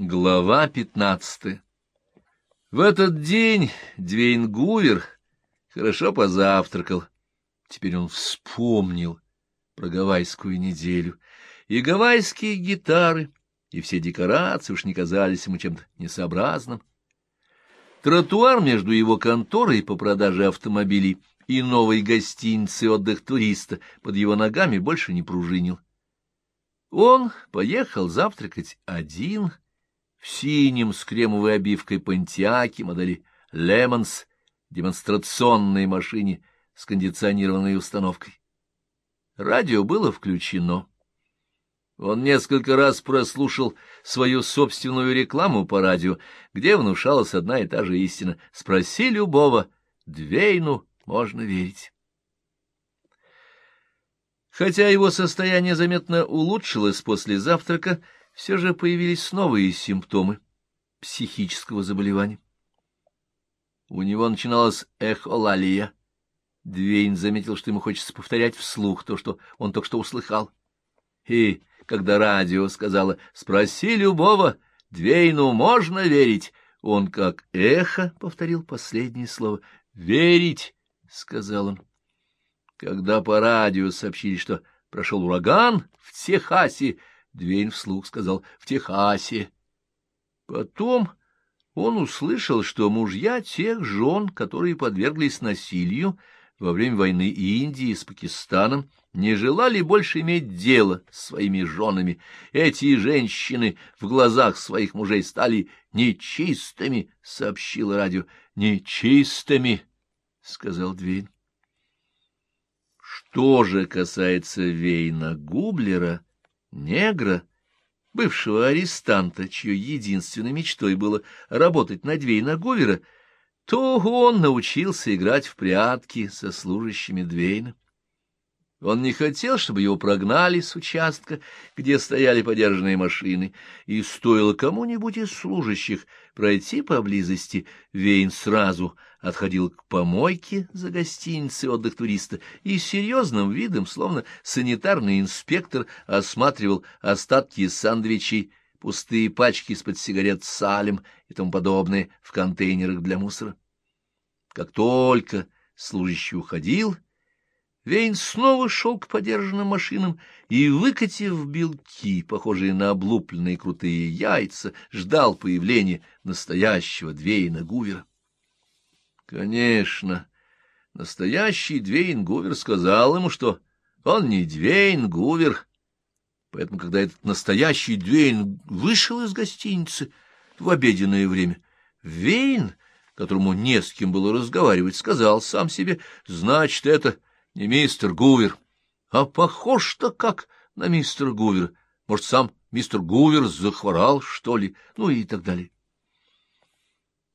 Глава пятнадцатая В этот день Двейн Гувер хорошо позавтракал. Теперь он вспомнил про гавайскую неделю, и гавайские гитары, и все декорации уж не казались ему чем-то несообразным. Тротуар между его конторой по продаже автомобилей и новой гостиницей отдых туриста под его ногами больше не пружинил. Он поехал завтракать один в синем с кремовой обивкой понтиаке модели «Лемонс» демонстрационной машине с кондиционированной установкой. Радио было включено. Он несколько раз прослушал свою собственную рекламу по радио, где внушалась одна и та же истина. Спроси любого, Двейну можно верить. Хотя его состояние заметно улучшилось после завтрака, все же появились новые симптомы психического заболевания. У него начиналась эхолалия. Двейн заметил, что ему хочется повторять вслух то, что он только что услыхал. И когда радио сказала «Спроси любого, Двейну можно верить», он как эхо повторил последнее слово «Верить», — сказал он. Когда по радио сообщили, что прошел ураган в Техасе, Двейн вслух сказал «в Техасе». Потом он услышал, что мужья тех жен, которые подверглись насилию во время войны Индии с Пакистаном, не желали больше иметь дело с своими женами. Эти женщины в глазах своих мужей стали нечистыми, — сообщил радио. — Нечистыми, — сказал Двейн. Что же касается Вейна Гублера, негра, бывшего арестанта, чьей единственной мечтой было работать на Двейна Гувера, то он научился играть в прятки со служащими Двейна. Он не хотел, чтобы его прогнали с участка, где стояли подержанные машины, и стоило кому-нибудь из служащих пройти поблизости, Вейн сразу отходил к помойке за гостиницей отдых туриста и серьезным видом, словно санитарный инспектор, осматривал остатки сандвичей, пустые пачки из-под сигарет салем и тому подобное в контейнерах для мусора. Как только служащий уходил, Вейн снова шел к подержанным машинам и, выкатив белки, похожие на облупленные крутые яйца, ждал появления настоящего Двейна Гувера. Конечно, настоящий Двейн Гувер сказал ему, что он не Двейн Гувер. Поэтому, когда этот настоящий Двейн вышел из гостиницы в обеденное время, Уэйн, которому не с кем было разговаривать, сказал сам себе, значит, это не мистер Гувер, а похож-то как на мистера Гувера. Может, сам мистер Гувер захворал, что ли, ну и так далее.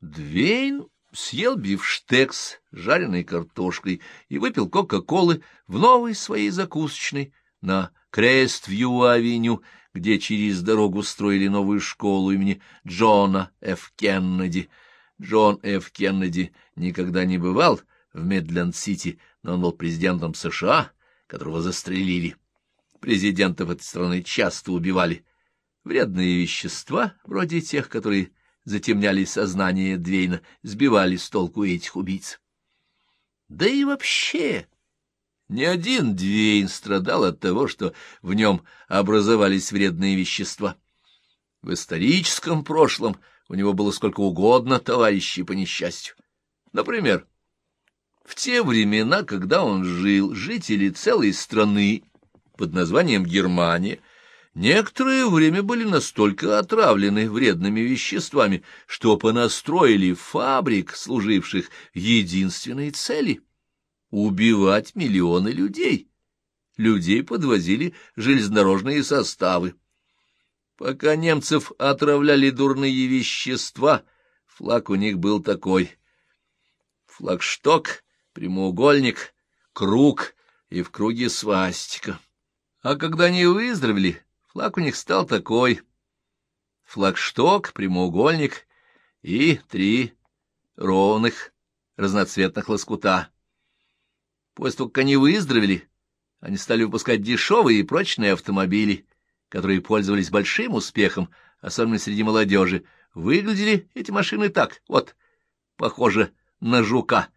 Двейн съел бифштекс с жареной картошкой и выпил кока-колы в новой своей закусочной на Крест-Вью-авеню, где через дорогу строили новую школу имени Джона Ф. Кеннеди. Джон Ф. Кеннеди никогда не бывал в Мидленд-Сити, но он был президентом США, которого застрелили. Президентов этой страны часто убивали. Вредные вещества, вроде тех, которые затемняли сознание Двейна, сбивали с толку этих убийц. Да и вообще... Ни один Двейн страдал от того, что в нем образовались вредные вещества. В историческом прошлом у него было сколько угодно товарищей по несчастью. Например, в те времена, когда он жил, жители целой страны под названием Германия некоторое время были настолько отравлены вредными веществами, что понастроили фабрик, служивших единственной цели — убивать миллионы людей. Людей подвозили железнодорожные составы. Пока немцев отравляли дурные вещества, флаг у них был такой. Флагшток прямоугольник, круг и в круге свастика. А когда они выздоровели, флаг у них стал такой. Флагшток, прямоугольник и три ровных разноцветных лоскута. После того, как они выздоровели, они стали выпускать дешевые и прочные автомобили, которые пользовались большим успехом, особенно среди молодежи, выглядели эти машины так, вот, похоже на жука.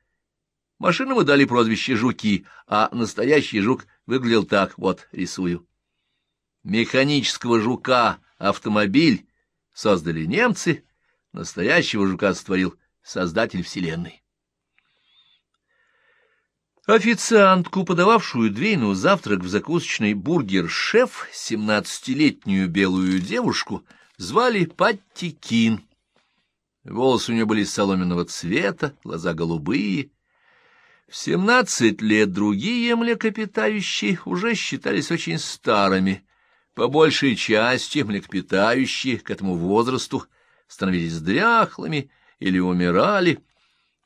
Машинам мы дали прозвище «жуки», а настоящий жук выглядел так, вот, рисую. Механического жука автомобиль создали немцы, настоящего жука сотворил создатель Вселенной. Официантку, подававшую Двейну завтрак в закусочной «Бургер-шеф», семнадцатилетнюю белую девушку, звали Патти Кин. Волосы у нее были соломенного цвета, глаза голубые. В семнадцать лет другие млекопитающие уже считались очень старыми. По большей части млекопитающие к этому возрасту становились дряхлыми или умирали,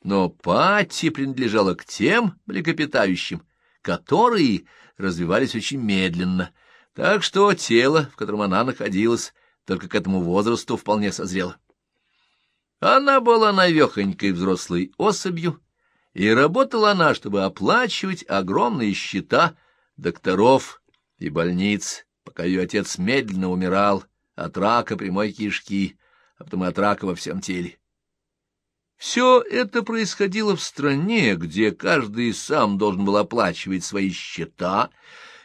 но Патти принадлежала к тем млекопитающим, которые развивались очень медленно, так что тело, в котором она находилась, только к этому возрасту вполне созрело. Она была навехонькой взрослой особью, и работала она, чтобы оплачивать огромные счета докторов и больниц, пока ее отец медленно умирал от рака прямой кишки, а потом и от рака во всем теле. Все это происходило в стране, где каждый сам должен был оплачивать свои счета,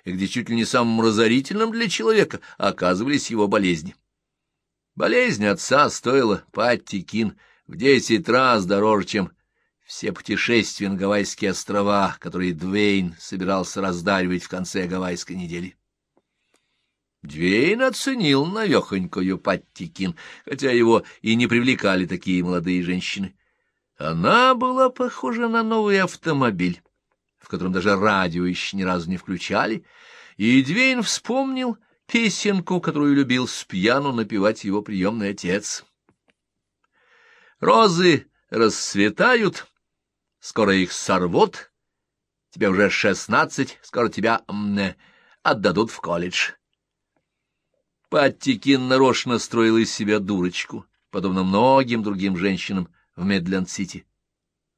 и где чуть ли не самым разорительным для человека оказывались его болезни. Болезнь отца стоила Патти Кин в десять раз дороже, чем все путешествия на Гавайские острова, которые Двейн собирался раздаривать в конце гавайской недели. Двейн оценил навехонькую Патти Кин, хотя его и не привлекали такие молодые женщины. Она была похожа на новый автомобиль, в котором даже радио еще ни разу не включали, и Двейн вспомнил песенку, которую любил с пьяну напевать его приемный отец. «Розы расцветают, скоро их сорвут, тебе уже шестнадцать, скоро тебя м, отдадут в колледж». Паттикин нарочно строил из себя дурочку, подобно многим другим женщинам, в Мидленд-Сити.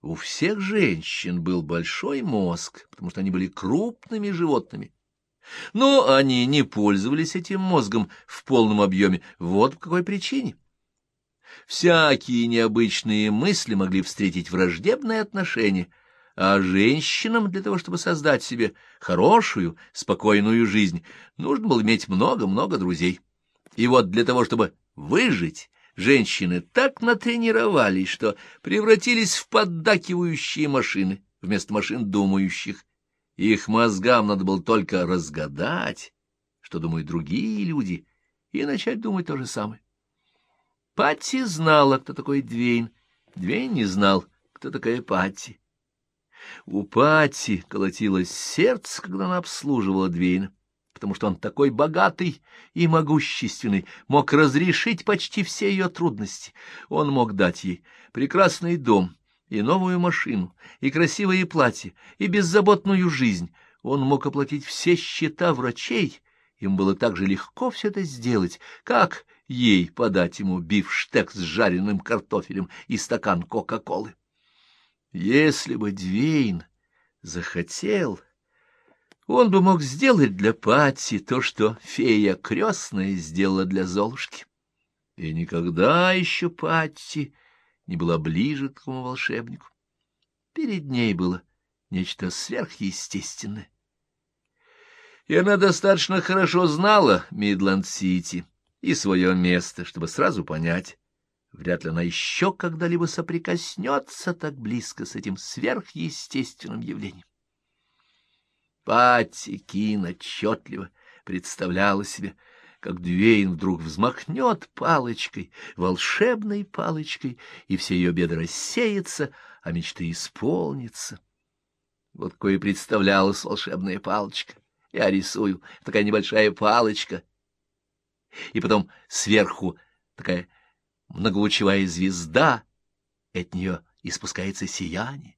У всех женщин был большой мозг, потому что они были крупными животными. Но они не пользовались этим мозгом в полном объеме. Вот по какой причине. Всякие необычные мысли могли встретить враждебное отношение, а женщинам для того, чтобы создать себе хорошую, спокойную жизнь, нужно было иметь много-много друзей. И вот для того, чтобы выжить, женщины так натренировались, что превратились в поддакивающие машины вместо машин думающих. Их мозгам надо было только разгадать, что думают другие люди, и начать думать то же самое. Патти знала, кто такой Двейн. Двейн не знал, кто такая Патти. У Патти колотилось сердце, когда она обслуживала Двейна потому что он такой богатый и могущественный, мог разрешить почти все ее трудности. Он мог дать ей прекрасный дом и новую машину, и красивое платье, и беззаботную жизнь. Он мог оплатить все счета врачей, им было так же легко все это сделать, как ей подать ему бифштег с жареным картофелем и стакан Кока-Колы. Если бы Двейн захотел он бы мог сделать для Патти то, что фея крестная сделала для Золушки. И никогда еще Патти не была ближе к тому волшебнику. Перед ней было нечто сверхъестественное. И она достаточно хорошо знала Мидланд-Сити и свое место, чтобы сразу понять, вряд ли она еще когда-либо соприкоснется так близко с этим сверхъестественным явлением. Патти Кин отчетливо представляла себе, как Двейн вдруг взмахнет палочкой, волшебной палочкой, и все ее беды рассеются, а мечты исполнятся. Вот кое представлялась волшебная палочка. Я рисую, такая небольшая палочка. И потом сверху такая многолучевая звезда, от нее испускается сияние.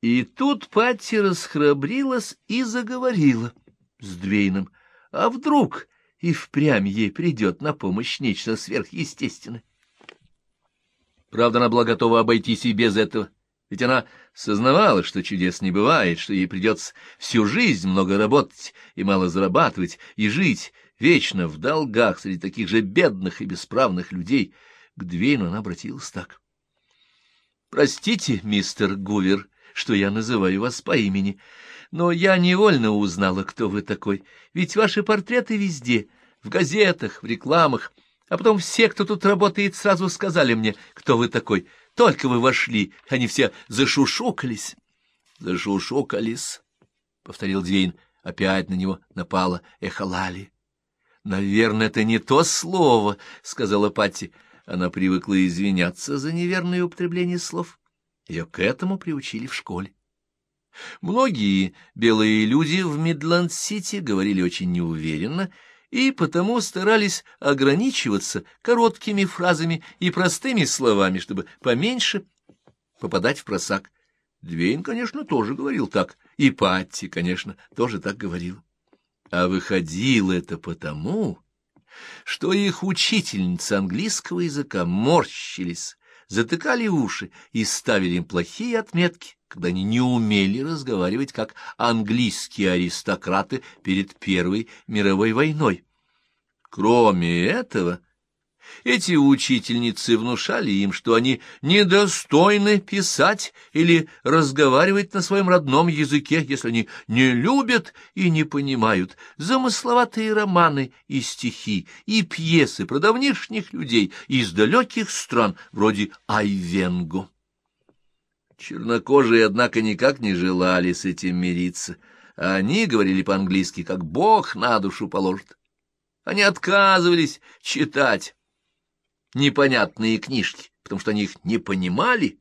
И тут Патти расхрабрилась и заговорила с Двейном. А вдруг и впрямь ей придет на помощь нечто сверхъестественное? Правда, она была готова обойтись и без этого, ведь она сознавала, что чудес не бывает, что ей придется всю жизнь много работать и мало зарабатывать, и жить вечно в долгах среди таких же бедных и бесправных людей, к Двейну она обратилась так. — Простите, мистер Гувер, что я называю вас по имени, но я невольно узнала, кто вы такой, ведь ваши портреты везде, в газетах, в рекламах, а потом все, кто тут работает, сразу сказали мне, кто вы такой. Только вы вошли, они все зашушукались. — Зашушукались, — повторил Двейн. Опять на него напала эхолали. — Наверное, это не то слово, — сказала Патти. Она привыкла извиняться за неверное употребление слов. Ее к этому приучили в школе. Многие белые люди в Мидланд-Сити говорили очень неуверенно и потому старались ограничиваться короткими фразами и простыми словами, чтобы поменьше попадать впросак. Двейн, конечно, тоже говорил так, и Патти, конечно, тоже так говорил. А выходило это потому, что их учительницы английского языка морщились, затыкали уши и ставили им плохие отметки, когда они не умели разговаривать как английские аристократы перед Первой мировой войной. Кроме этого, эти учительницы внушали им, что они недостойны писать или разговаривать на своем родном языке, если они не любят и не понимают замысловатые романы и стихи, и пьесы про давнишних людей из далеких стран, вроде Айвенго. Чернокожие, однако, никак не желали с этим мириться. Они говорили по-английски, как Бог на душу положит. Они отказывались читать непонятные книжки, потому что они их не понимали,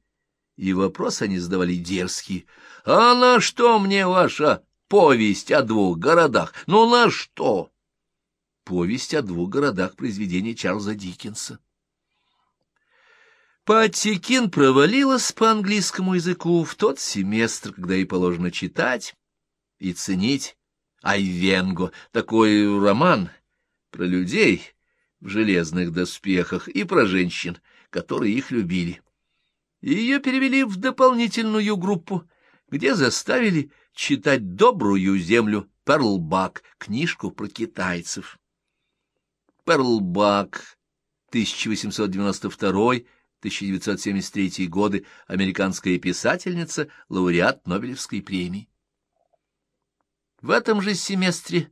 и вопросы они задавали дерзкие. «А на что мне ваша повесть о двух городах? Ну на что?» Повесть о двух городах произведения Чарльза Диккенса. Патти Кин провалилась по английскому языку в тот семестр, когда ей положено читать и ценить Айвенго, такой роман про людей в железных доспехах и про женщин, которые их любили. Ее перевели в дополнительную группу, где заставили читать «Добрую землю» Перлбак, книжку про китайцев. Перлбак, 1892 1973 годы, американская писательница, лауреат Нобелевской премии. В этом же семестре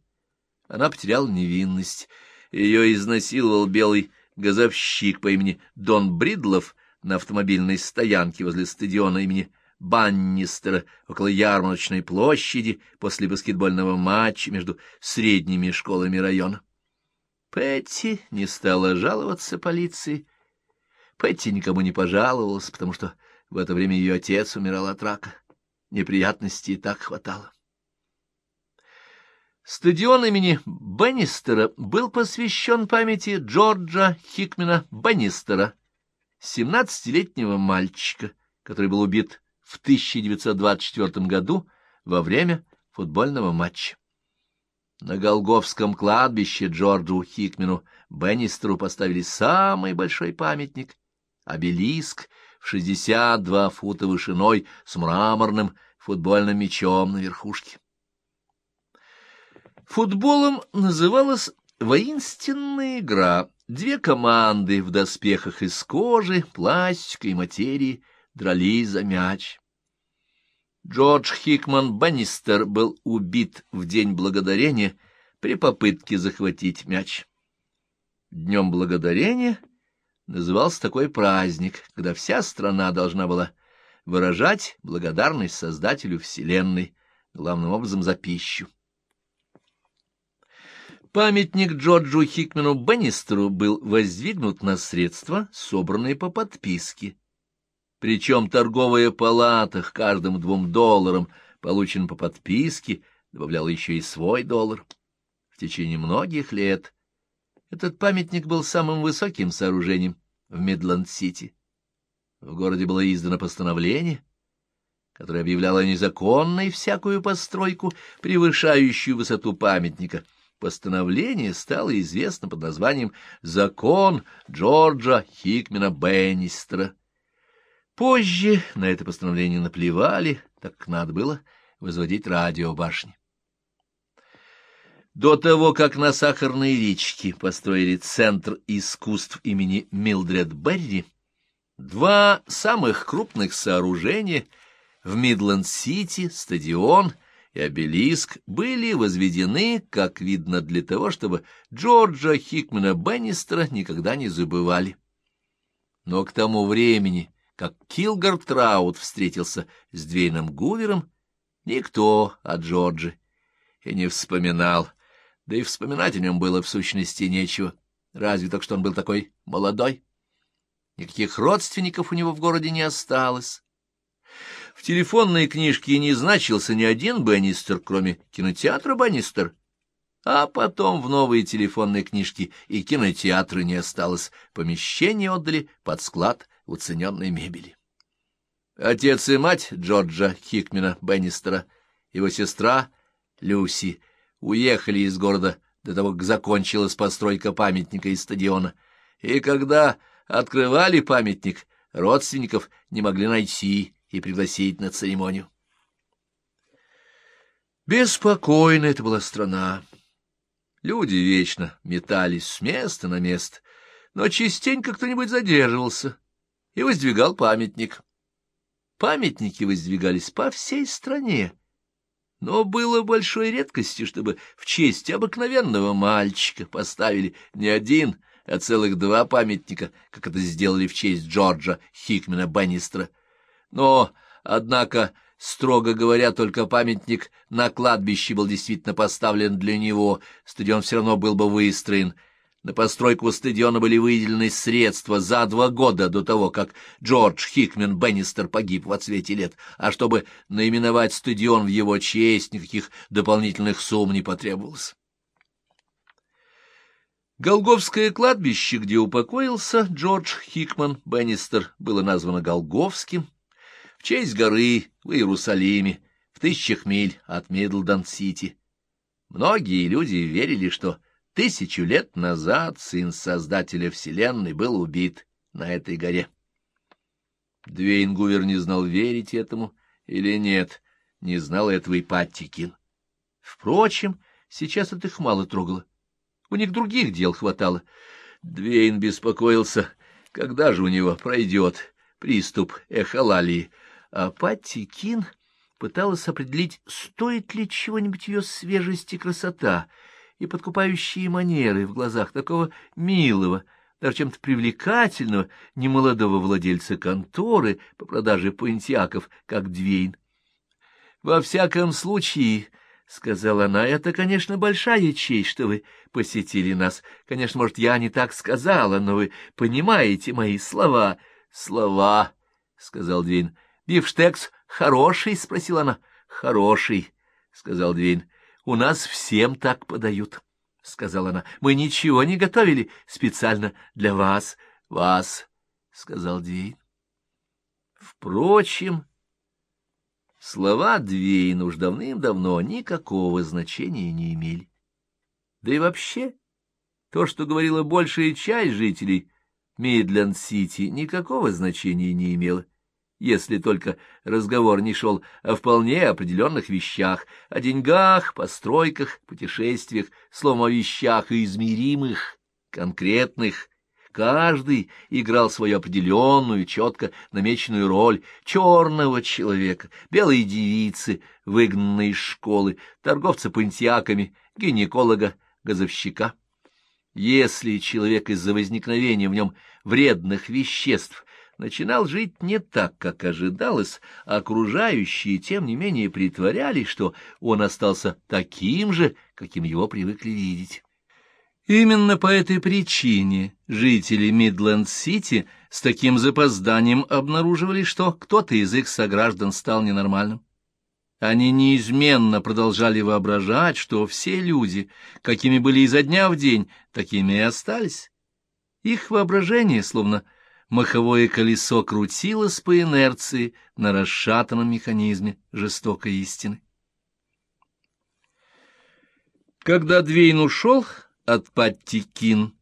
она потеряла невинность. Ее изнасиловал белый газовщик по имени Дон Бридлов на автомобильной стоянке возле стадиона имени Баннистера около ярмарочной площади после баскетбольного матча между средними школами района. Петти не стала жаловаться полиции, Петти никому не пожаловалась, потому что в это время ее отец умирал от рака. Неприятностей и так хватало. Стадион имени Беннистера был посвящен памяти Джорджа Хикмена Беннистера, семнадцатилетнего мальчика, который был убит в 1924 году во время футбольного матча. На Голговском кладбище Джорджу Хикмену Беннистеру поставили самый большой памятник обелиск в шестьдесят два фута вышиной с мраморным футбольным мячом на верхушке. Футболом называлась воинственная игра. Две команды в доспехах из кожи, пластика и материи дрались за мяч. Джордж Хикман Баннистер был убит в День Благодарения при попытке захватить мяч. Днем Благодарения — назывался такой праздник, когда вся страна должна была выражать благодарность Создателю Вселенной, главным образом за пищу. Памятник Джорджу Хикмену Беннистеру был воздвигнут на средства, собранные по подписке. Причем торговая палата к каждым двум долларам, полученным по подписке, добавляла еще и свой доллар. В течение многих лет этот памятник был самым высоким сооружением в Мидланд-Сити. В городе было издано постановление, которое объявляло незаконной всякую постройку, превышающую высоту памятника. Постановление стало известно под названием «Закон Джорджа Хикмена Беннистера». Позже на это постановление наплевали, так как надо было возводить радиобашни. До того, как на Сахарной речке построили Центр искусств имени Милдред Берри, два самых крупных сооружения в Мидленд-Сити, стадион и обелиск, были возведены, как видно, для того, чтобы Джорджа Хикмана Беннистера никогда не забывали. Но к тому времени, как Килгар Траут встретился с Двейном Гувером, никто о Джорджи и не вспоминал да и вспоминать о нем было в сущности нечего, разве так, что он был такой молодой. Никаких родственников у него в городе не осталось. В телефонной книжке не значился ни один Беннистер, кроме кинотеатра Беннистер. А потом в новые телефонные книжки и кинотеатры не осталось, помещение отдали под склад уцененной мебели. Отец и мать Джорджа Хикмена Беннистера, его сестра Люси — уехали из города до того, как закончилась постройка памятника и стадиона. И когда открывали памятник, родственников не могли найти и пригласить на церемонию. Беспокойна это была страна. Люди вечно метались с места на место, но частенько кто-нибудь задерживался и воздвигал памятник. Памятники воздвигались по всей стране но было большой редкостью, чтобы в честь обыкновенного мальчика поставили не один, а целых два памятника, как это сделали в честь Джорджа Хикмена Баннистера. Но, однако, строго говоря, только памятник на кладбище был действительно поставлен для него, стадион все равно был бы выстроен — на постройку стадиона были выделены средства за два года до того, как Джордж Хикмен Беннистер погиб в отсвете лет, а чтобы наименовать стадион в его честь, никаких дополнительных сумм не потребовалось. Голговское кладбище, где упокоился Джордж Хикман Беннистер, было названо Голговским честь горы в Иерусалиме в тысячах миль от Мидланд-Сити. Многие люди верили, что Тысячу лет назад сын Создателя Вселенной был убит на этой горе. Двейн Гувер не знал, верить этому или нет, не знал этого и Патти Кин. Впрочем, сейчас это их мало трогало. У них других дел хватало. Двейн беспокоился, когда же у него пройдет приступ эхолалии, а Патти Кин пыталась определить, стоит ли чего-нибудь ее свежесть и красота — и подкупающие манеры в глазах такого милого, даже чем-то привлекательного, немолодого владельца конторы по продаже пантиаков, как Двейн. — Во всяком случае, — сказала она, — это, конечно, большая честь, что вы посетили нас. Конечно, может, я не так сказала, но вы понимаете мои слова. — Слова, — сказал Двейн. — Бифштекс хороший? — спросила она. — Хороший, — сказал Двейн. У нас всем так подают, — сказала она. — Мы ничего не готовили специально для вас. — Вас, — сказал Двейн. Впрочем, слова Двейн уж давным-давно никакого значения не имели. Да и вообще, то, что говорила большая часть жителей Мидленд-Сити, никакого значения не имело если только разговор не шел о вполне определенных вещах, о деньгах, постройках, путешествиях, словом, о вещах измеримых, конкретных. Каждый играл свою определенную, четко намеченную роль черного человека, белой девицы, выгнанной из школы, торговца пантиаками, гинеколога, газовщика. Если человек из-за возникновения в нем вредных веществ начинал жить не так, как ожидалось, а окружающие, тем не менее, притворялись, что он остался таким же, каким его привыкли видеть. Именно по этой причине жители Мидленд-Сити с таким запозданием обнаруживали, что кто-то из их сограждан стал ненормальным. Они неизменно продолжали воображать, что все люди, какими были изо дня в день, такими и остались. Их воображение, словно маховое колесо крутилось по инерции на расшатанном механизме жестокой истины. Когда Двейн ушел от Патти Кин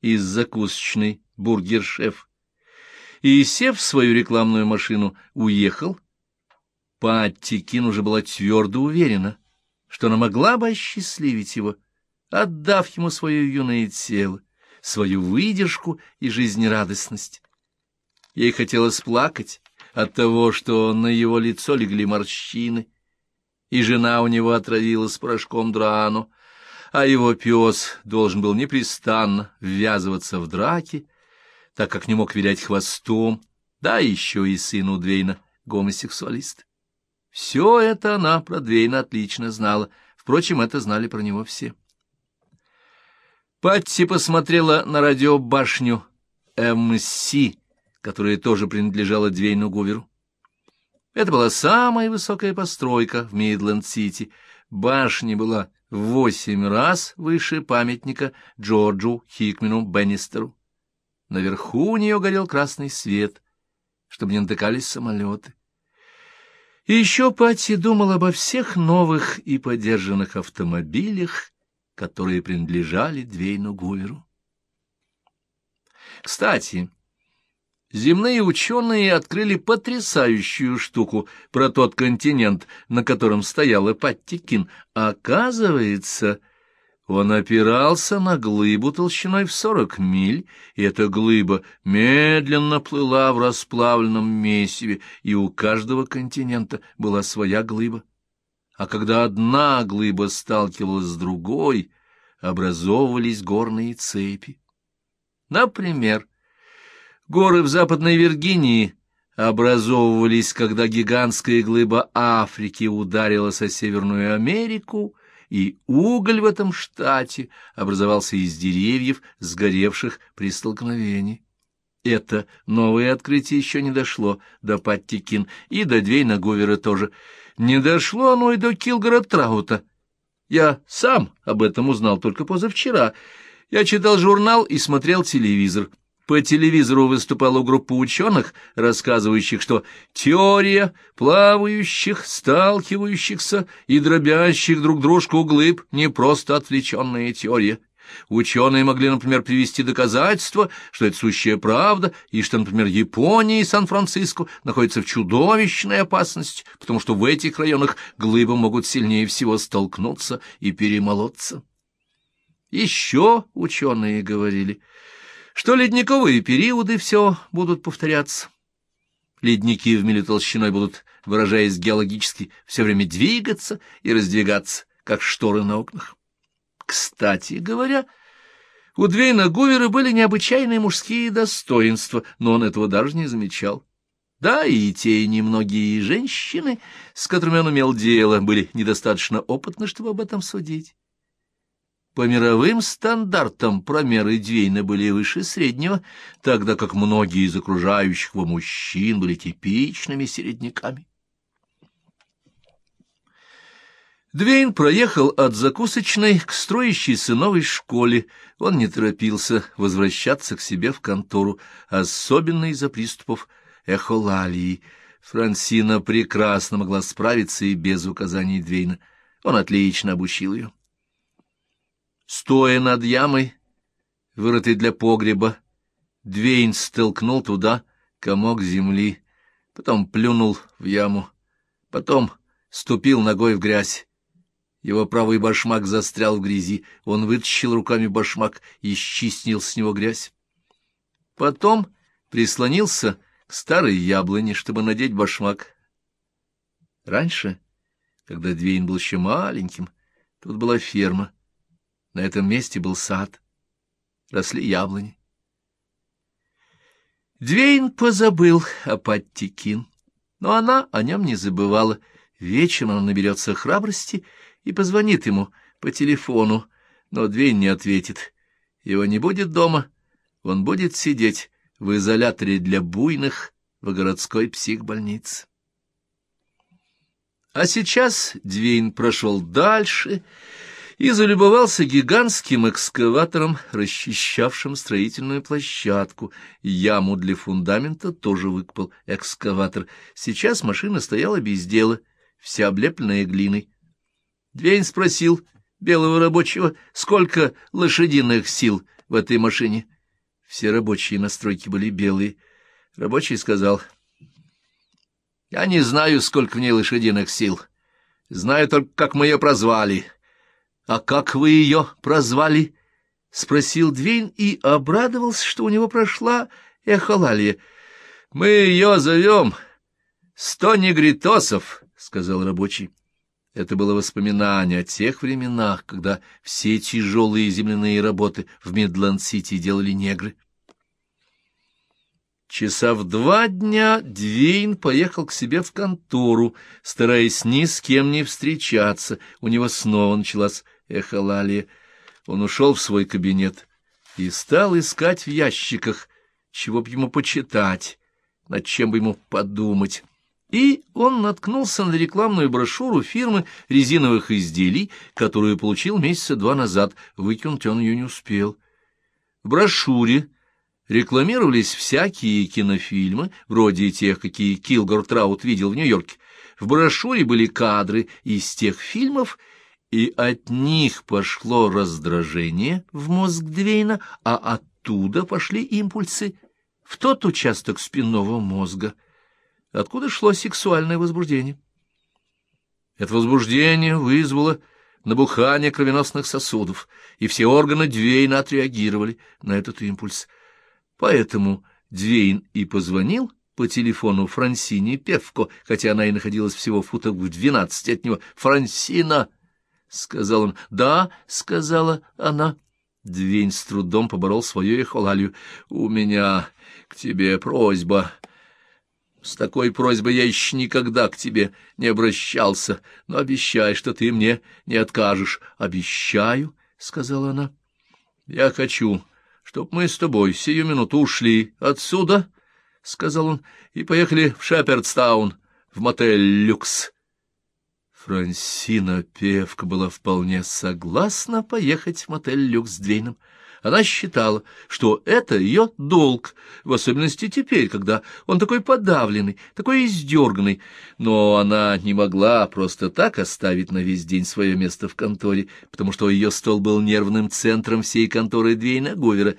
из закусочной бургер-шеф и, сев в свою рекламную машину, уехал, Патти Кин уже была твердо уверена, что она могла бы осчастливить его отдав ему свое юное тело, свою выдержку и жизнерадостность. Ей хотелось плакать от того, что на его лицо легли морщины, и жена у него отравилась порошком драну, а его пес должен был непрестанно ввязываться в драки, так как не мог вилять хвостом, да еще и сыну Двейна, гомосексуалист. Все это она про Двейна отлично знала, впрочем, это знали про него все. Патти посмотрела на радиобашню МС, которая тоже принадлежала Двейну Гуверу. Это была самая высокая постройка в Мидленд-Сити. Башня была в восемь раз выше памятника Джорджу Хикмену Беннистеру. Наверху у нее горел красный свет, чтобы не натыкались самолеты. И еще Патти думал обо всех новых и подержанных автомобилях, которые принадлежали Двейну Гуверу. Кстати, земные ученые открыли потрясающую штуку про тот континент, на котором стояла Патти Кин. Оказывается, он опирался на глыбу толщиной в сорок миль, и эта глыба медленно плыла в расплавленном месиве, и у каждого континента была своя глыба. А когда одна глыба сталкивалась с другой, образовывались горные цепи. Например, горы в Западной Виргинии образовывались, когда гигантская глыба Африки ударилась о Северную Америку, и уголь в этом штате образовался из деревьев, сгоревших при столкновении. Это новое открытие еще не дошло до Паттикин и до Двейна Говера тоже. Не дошло оно и до Килгора Траута. Я сам об этом узнал только позавчера. Я читал журнал и смотрел телевизор. По телевизору выступала группа ученых, рассказывающих, что теория плавающих, сталкивающихся и дробящих друг дружку глыб не просто отвлеченная теория. Ученые могли, например, привести доказательства, что это сущая правда, и что, например, Япония и Сан-Франциско находятся в чудовищной опасности, потому что в этих районах глыбы могут сильнее всего столкнуться и перемолоться. Еще ученые говорили, что ледниковые периоды все будут повторяться. Ледники в милю толщиной будут, выражаясь геологически, все время двигаться и раздвигаться, как шторы на окнах. Кстати говоря, у Двейна Гувера были необычайные мужские достоинства, но он этого даже не замечал. Да, и те немногие женщины, с которыми он имел дело, были недостаточно опытны, чтобы об этом судить. По мировым стандартам промеры Двейна были выше среднего, тогда как многие из окружающих его мужчин были типичными середняками. Двейн проехал от закусочной к строящейся новой школе. Он не торопился возвращаться к себе в контору, особенно из-за приступов эхолалии. Франсина прекрасно могла справиться и без указаний Двейна. Он отлично обучил ее. Стоя над ямой, вырытой для погреба, Двейн столкнул туда комок земли, потом плюнул в яму, потом ступил ногой в грязь. Его правый башмак застрял в грязи, он вытащил руками башмак и счистил с него грязь. Потом прислонился к старой яблоне, чтобы надеть башмак. Раньше, когда Двейн был еще маленьким, тут была ферма — на этом месте был сад. Росли яблони. Двейн позабыл о Паттикин, но она о нем не забывала. Вечером он наберется храбрости и позвонит ему по телефону, но Двейн не ответит. Его не будет дома, он будет сидеть в изоляторе для буйных в городской психбольнице. А сейчас Двейн прошел дальше и залюбовался гигантским экскаватором, расчищавшим строительную площадку. Яму для фундамента тоже выкопал экскаватор. Сейчас машина стояла без дела, вся облепленная глиной. Двейн спросил белого рабочего, сколько лошадиных сил в этой машине. Все рабочие настройки были белые. Рабочий сказал, «Я не знаю, сколько в ней лошадиных сил. Знаю только, как мы ее прозвали». «А как вы ее прозвали?» — спросил Двейн и обрадовался, что у него прошла эхолалия. «Мы ее зовем «Сто негритосов», — сказал рабочий. Это было воспоминание о тех временах, когда все тяжелые земляные работы в Мидленд-Сити делали негры. Часа в два дня Двейн поехал к себе в контору, стараясь ни с кем не встречаться. У него снова началась эхолалия. Он ушел в свой кабинет и стал искать в ящиках, чего бы ему почитать, над чем бы ему подумать. И он наткнулся на рекламную брошюру фирмы резиновых изделий, которую получил месяца два назад. Выкинуть он ее не успел. В брошюре рекламировались всякие кинофильмы, вроде тех, какие Килгор Траут видел в Нью-Йорке. В брошюре были кадры из тех фильмов, и от них пошло раздражение в мозг Двейна, а оттуда пошли импульсы в тот участок спинного мозга, откуда шло сексуальное возбуждение. Это возбуждение вызвало набухание кровеносных сосудов, и все органы Двейна отреагировали на этот импульс. Поэтому Двейн и позвонил по телефону Франсине Певко, хотя она и находилась всего в футах в двенадцати от него. «Франсина!» — сказал он. «Да», — сказала она. Двейн с трудом поборол свою эхолалью. «У меня к тебе просьба. С такой просьбой я еще никогда к тебе не обращался, но обещай, что ты мне не откажешь. Обещаю, — сказала она. Я хочу, чтоб мы с тобой сию минуту ушли отсюда, — сказал он, — и поехали в Шепердстаун, в мотель «Люкс». Франсина Певка была вполне согласна поехать в мотель «Люкс» с Двейном. Она считала, что это ее долг, в особенности теперь, когда он такой подавленный, такой издерганный. Но она не могла просто так оставить на весь день свое место в конторе, потому что ее стол был нервным центром всей конторы Двейна Говера.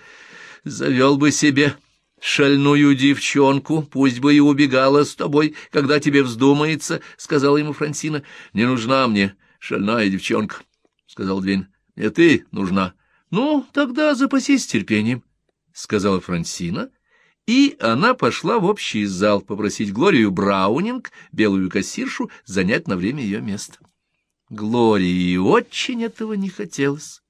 «Завел бы себе шальную девчонку, пусть бы и убегала с тобой, когда тебе вздумается», — сказала ему Франсина. «Не нужна мне шальная девчонка», — сказал Двейн. «Мне ты нужна». «Ну, тогда запасись терпением», — сказала Франсина, и она пошла в общий зал попросить Глорию Браунинг, белую кассиршу, занять на время ее место. Глории очень этого не хотелось.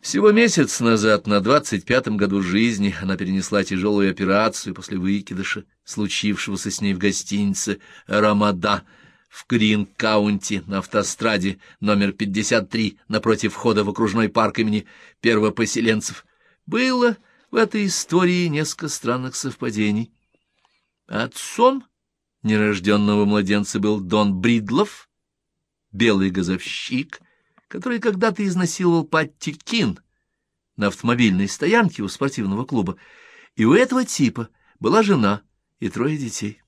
Всего месяц назад, на двадцать пятом году жизни, она перенесла тяжелую операцию после выкидыша, случившегося с ней в гостинице «Рамада», в Грин-каунти на автостраде номер 53 напротив входа в окружной парк имени первопоселенцев. Было в этой истории несколько странных совпадений. Отцом нерожденного младенца был Дон Бридлов, белый газовщик, который когда-то изнасиловал Патти Кин на автомобильной стоянке у спортивного клуба, и у этого типа была жена и трое детей.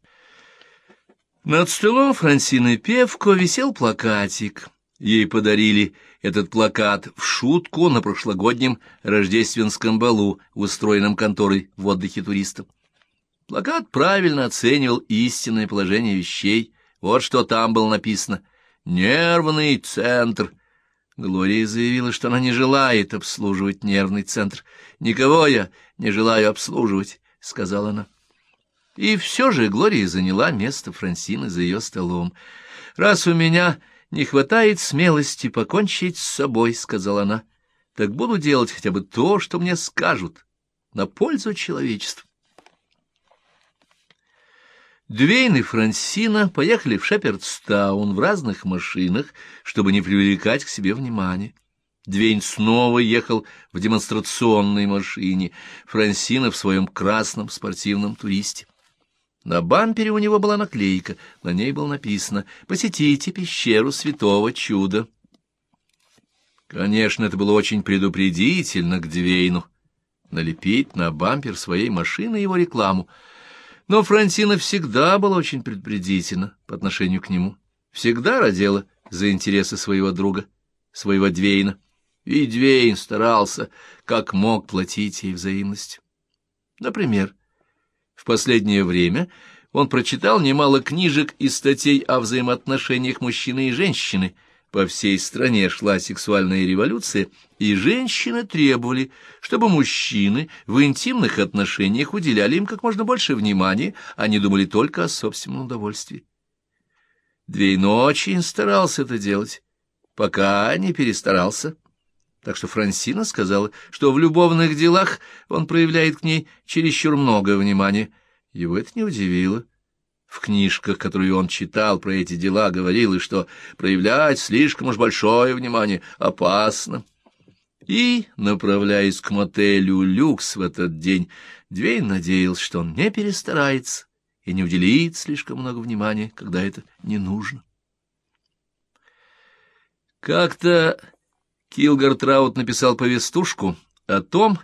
Над столом Франсины Певко висел плакатик. Ей подарили этот плакат в шутку на прошлогоднем рождественском балу, устроенном конторой в отдыхе туристов. Плакат правильно оценивал истинное положение вещей. Вот что там было написано. «Нервный центр». Глория заявила, что она не желает обслуживать нервный центр. «Никого я не желаю обслуживать», — сказала она. И все же Глория заняла место Франсины за ее столом. «Раз у меня не хватает смелости покончить с собой», — сказала она, — «так буду делать хотя бы то, что мне скажут, на пользу человечеству». Двейн и Франсина поехали в Шепердстаун в разных машинах, чтобы не привлекать к себе внимания. Двейн снова ехал в демонстрационной машине, Франсина в своем красном спортивном туристе. На бампере у него была наклейка, на ней было написано «Посетите пещеру святого чуда». Конечно, это было очень предупредительно к Двейну, налепить на бампер своей машины его рекламу, но Франсина всегда была очень предупредительна по отношению к нему, всегда родила за интересы своего друга, своего Двейна, и Двейн старался, как мог, платить ей взаимность. Например, в последнее время он прочитал немало книжек и статей о взаимоотношениях мужчины и женщины, по всей стране шла сексуальная революция, и женщины требовали, чтобы мужчины в интимных отношениях уделяли им как можно больше внимания, а не думали только о собственном удовольствии. Двейн очень старался это делать, пока не перестарался. Так что Франсина сказала, что в любовных делах он проявляет к ней чересчур много внимания. Его это не удивило. В книжках, которые он читал про эти дела, говорилось, что проявлять слишком уж большое внимание опасно. И, направляясь к мотелю «Люкс» в этот день, Двейн надеялся, что он не перестарается и не уделит слишком много внимания, когда это не нужно. Как-то Килгар Траут написал повестушку о том,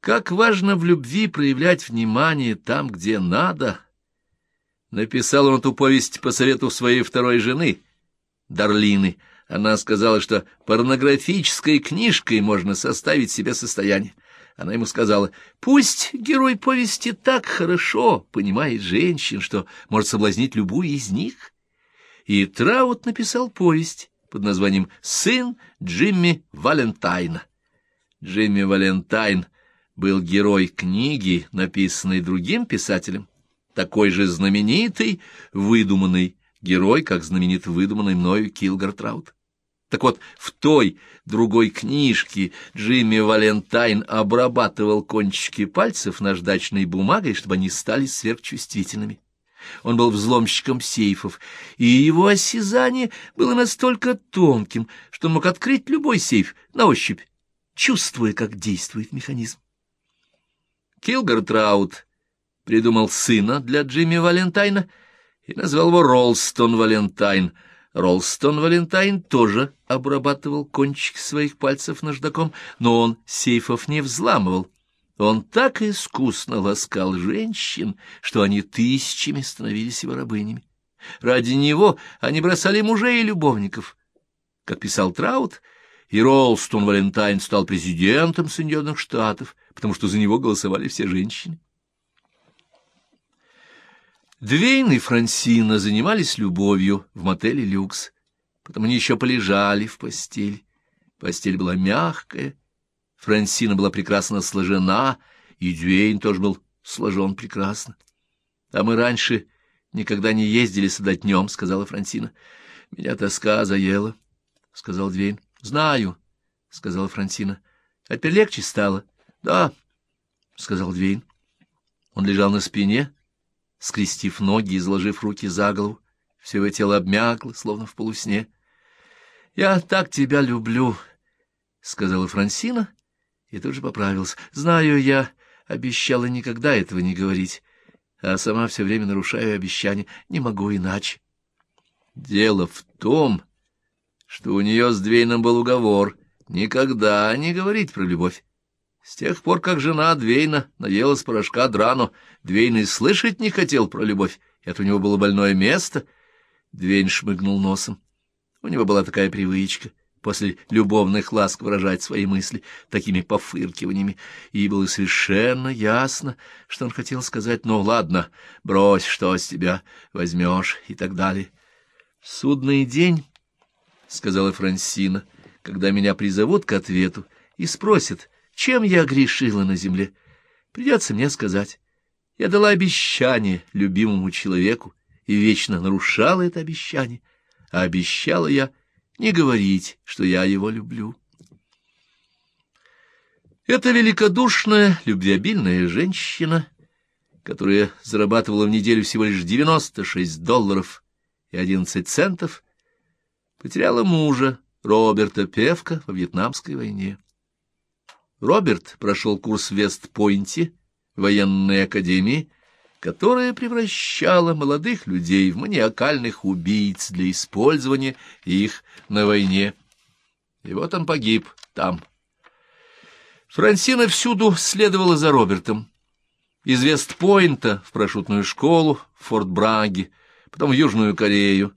как важно в любви проявлять внимание там, где надо — Написал он эту повесть по совету своей второй жены, Дарлины. Она сказала, что порнографической книжкой можно составить себе состояние. Она ему сказала, пусть герой повести так хорошо понимает женщин, что может соблазнить любую из них. И Траут написал повесть под названием «Сын Джимми Валентайна». Джимми Валентайн был герой книги, написанной другим писателем, такой же знаменитый, выдуманный герой, как знаменит выдуманный мною Килгар Траут. Так вот, в той другой книжке Джимми Валентайн обрабатывал кончики пальцев наждачной бумагой, чтобы они стали сверхчувствительными. Он был взломщиком сейфов, и его осязание было настолько тонким, что он мог открыть любой сейф на ощупь, чувствуя, как действует механизм. Килгар Траут придумал сына для Джимми Валентайна и назвал его Ролстон Валентайн. Ролстон Валентайн тоже обрабатывал кончики своих пальцев наждаком, но он сейфов не взламывал. Он так искусно ласкал женщин, что они тысячами становились его рабынями. Ради него они бросали мужей и любовников. Как писал Траут, и Ролстон Валентайн стал президентом Соединенных Штатов, потому что за него голосовали все женщины. Двейн и Франсина занимались любовью в мотеле «Люкс». Потом они еще полежали в постель. Постель была мягкая, Франсина была прекрасно сложена, и Двейн тоже был сложен прекрасно. — А мы раньше никогда не ездили сюда днем, — сказала Франсина. — Меня тоска заела, — сказал Двейн. — Знаю, — сказала Франсина. — А теперь легче стало. — Да, — сказал Двейн. Он лежал на спине, — скрестив ноги и изложив руки за голову. Все его тело обмякло, словно в полусне. — Я так тебя люблю, — сказала Франсина, и тут же поправилась. — Знаю, я обещала никогда этого не говорить, а сама все время нарушаю обещания, не могу иначе. Дело в том, что у нее с Двейном был уговор никогда не говорить про любовь. С тех пор, как жена Двейна наелась порошка Драно, Двейн и слышать не хотел про любовь. Это у него было больное место. Двейн шмыгнул носом. У него была такая привычка после любовных ласк выражать свои мысли такими пофыркиваниями, и было совершенно ясно, что он хотел сказать «Ну, ладно, брось, что с тебя возьмешь» и так далее. «Судный день», — сказала Франсина, — «когда меня призовут к ответу и спросят, чем я грешила на земле? Придется мне сказать. Я дала обещание любимому человеку и вечно нарушала это обещание, а обещала я не говорить, что я его люблю. Это великодушная, любвеобильная женщина, которая зарабатывала в неделю всего лишь 96 долларов и 11 центов, потеряла мужа Роберта Певка во Вьетнамской войне. Роберт прошел курс в Вестпойнте, военной академии, которая превращала молодых людей в маниакальных убийц для использования их на войне. И вот он погиб там. Франсина всюду следовала за Робертом. Из Вестпойнта в парашютную школу, в Форт Браге, потом в Южную Корею.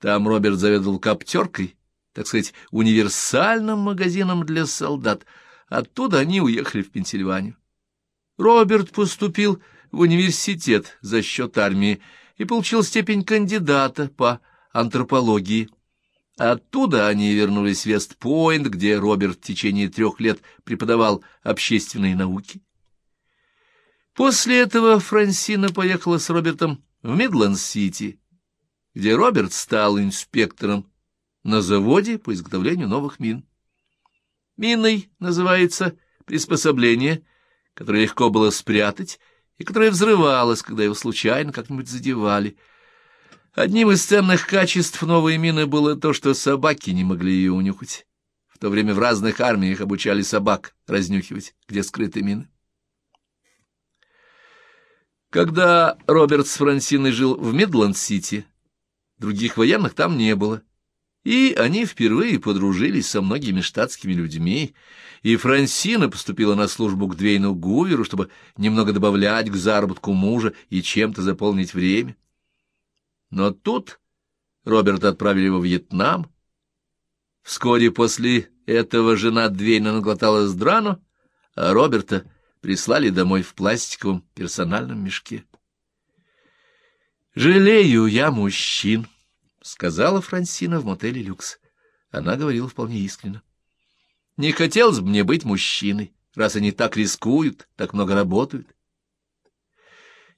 Там Роберт заведовал коптеркой, так сказать, универсальным магазином для солдат — Оттуда они уехали в Пенсильванию. Роберт поступил в университет за счет армии и получил степень кандидата по антропологии. Оттуда они вернулись в Вест-Пойнт, где Роберт в течение трех лет преподавал общественные науки. После этого Франсина поехала с Робертом в Мидланд-Сити, где Роберт стал инспектором на заводе по изготовлению новых мин. Миной называется приспособление, которое легко было спрятать и которое взрывалось, когда его случайно как-нибудь задевали. Одним из ценных качеств новой мины было то, что собаки не могли ее унюхать. В то время в разных армиях обучали собак разнюхивать, где скрыты мины. Когда Роберт с Франсиной жили в Мидланд-Сити, других военных там не было. И они впервые подружились со многими штатскими людьми, и Франсина поступила на службу к Двейну Гуверу, чтобы немного добавлять к заработку мужа и чем-то заполнить время. Но тут Роберта отправили во Вьетнам. Вскоре после этого жена Двейна наглоталась драну, а Роберта прислали домой в пластиковом персональном мешке. «Жалею я мужчин», — сказала Франсина в мотеле «Люкс». Она говорила вполне искренне. «Не хотелось бы мне быть мужчиной, раз они так рискуют, так много работают».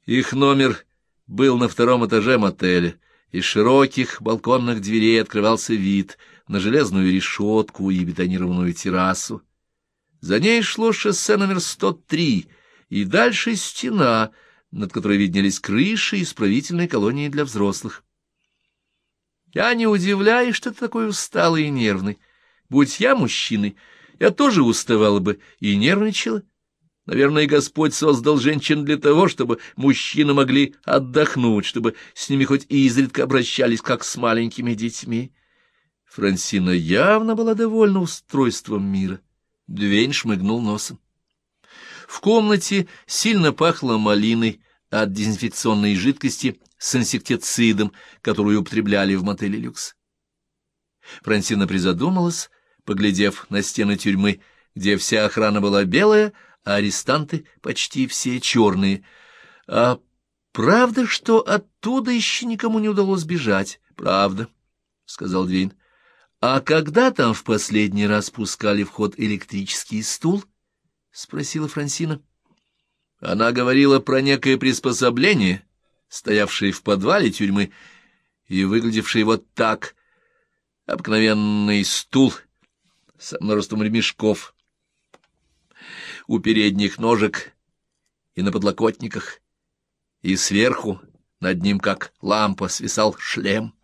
Их номер был на втором этаже мотеля. Из широких балконных дверей открывался вид на железную решетку и бетонированную террасу. За ней шло шоссе номер 103, и дальше стена, над которой виднелись крыши исправительной колонии для взрослых. Я не удивляюсь, что ты такой усталый и нервный. Будь я мужчиной, я тоже уставала бы и нервничала. Наверное, Господь создал женщин для того, чтобы мужчины могли отдохнуть, чтобы с ними хоть изредка обращались, как с маленькими детьми. Франсина явно была довольна устройством мира. Двейн шмыгнул носом. В комнате сильно пахло малиной от дезинфекционной жидкости с инсектицидом, которую употребляли в мотеле «Люкс». Франсина призадумалась, поглядев на стены тюрьмы, где вся охрана была белая, а арестанты почти все черные. А правда, что оттуда еще никому не удалось бежать? Правда, — сказал Двейн. А когда там в последний раз пускали в ход электрический стул? — спросила Франсина. Она говорила про некое приспособление, стоявшее в подвале тюрьмы и выглядевшее вот так. Обыкновенный стул с множеством ремешков у передних ножек и на подлокотниках, и сверху над ним, как лампа, свисал шлем.